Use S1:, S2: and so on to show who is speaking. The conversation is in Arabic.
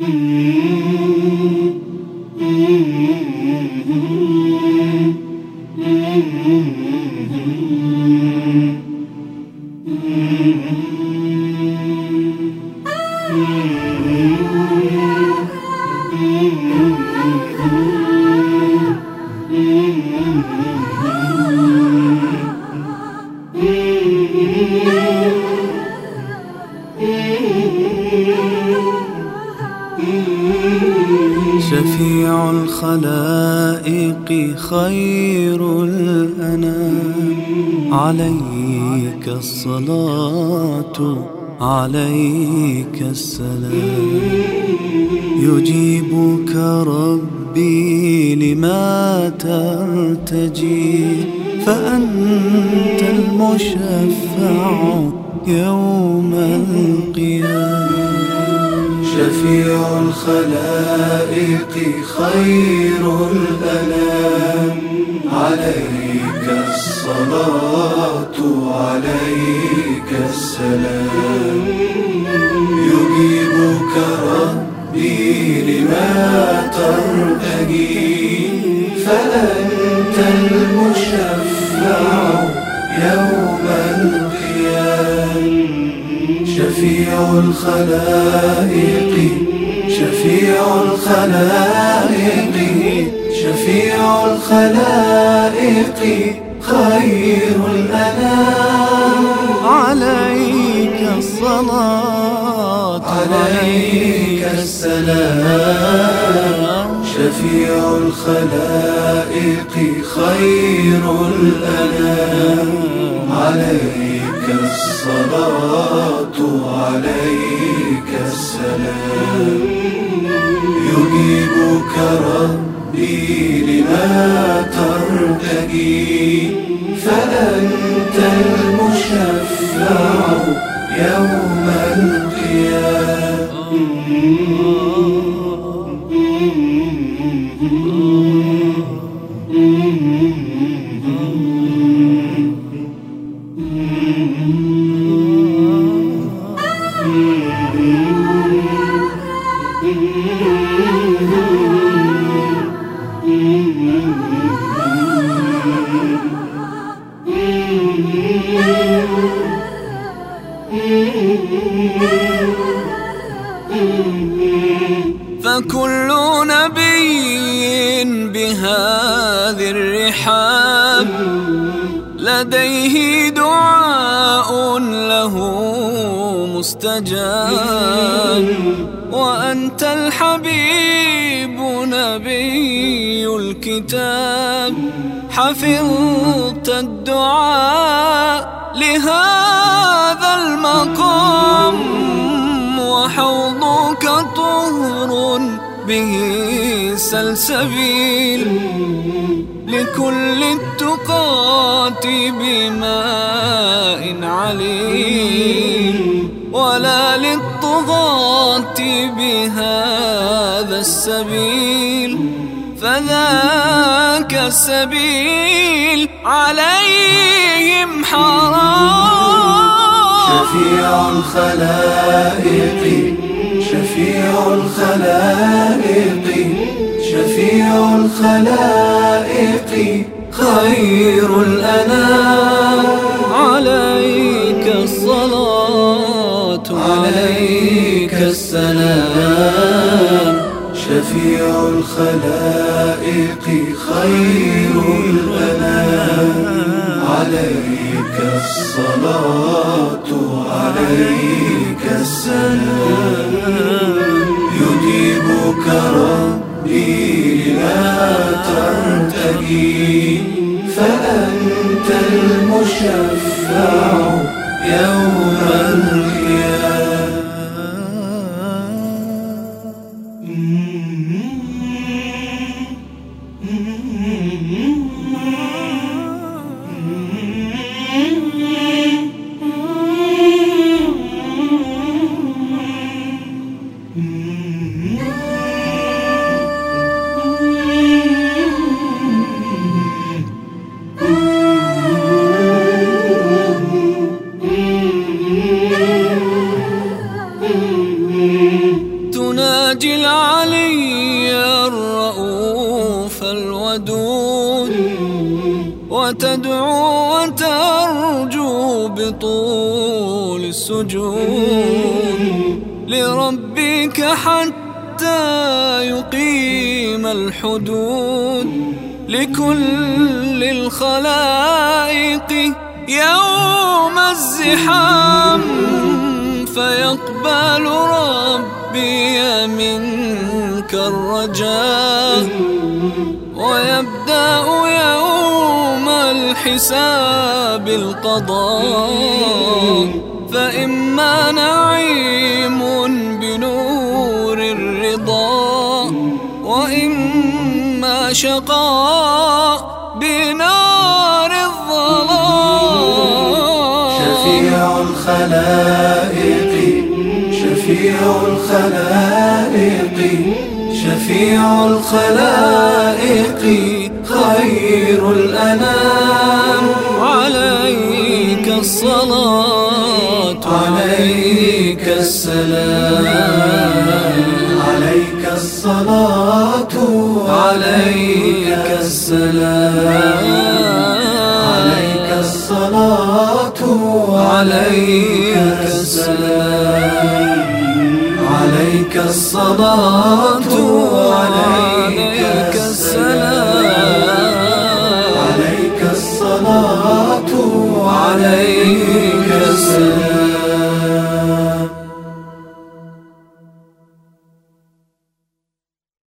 S1: Mm-hmm. شفيع الخلائق خير الأنام. عليك الصلاة عليك السلام. يجيبك ربي لما ترتجي فأنت المشفع يوم القيامة.
S2: شفيع الخلائق خير الأنام. عليك الصلاة عليك السلام. يجيبك ربي لما ترتجي فأنت المشفع يوم القيامة شفيع الخلائق شفيع الخلائق شفيع الخلائق خير الأنام.
S1: عليك الصلاة
S2: عليك السلام. شفيع الخلائق خير الأنام. عليك الصلاة عليك السلام. يجيبك ربي لما ترتجي فأنت المشفع يوم
S1: فكل نبي بهذه الرحاب لديه دعاء له مستجاب وأنت الحبيب نبي الكتاب. حفظت الدعاء لهذا المقام. وحوضك طهر به سلسبيل لكل التقات بماء عليل ولا للطغاة بهذا السبيل فذاك السبيل عليهم حرام.
S2: شفيع الخلائق شفيع الخلائق. شفيع الخلائق خير الأنام.
S1: عليك الصلاة
S2: عليك السلام. شفيع الخلائق خير الأنام. عليك الصلاة عليك السلام.
S1: وتدعو وترجو بطول السجود لربك حتى يقيم الحدود لكل الخلائق يوم الزحام فيقبل ربي منك الرجاء ويبدأ يوم الحساب القضاء. فإما نعيم بنور الرضا وإما شقاء بنار الظلام.
S2: شفيع الخلائق شفيع الخلائق شفيع الخلائق خير الأنام.
S1: الصلاة.
S2: عليك السلام. عليك الصلاة. عليك السلام. عليك الصلاة. عليك السلام. عليك الصلاة.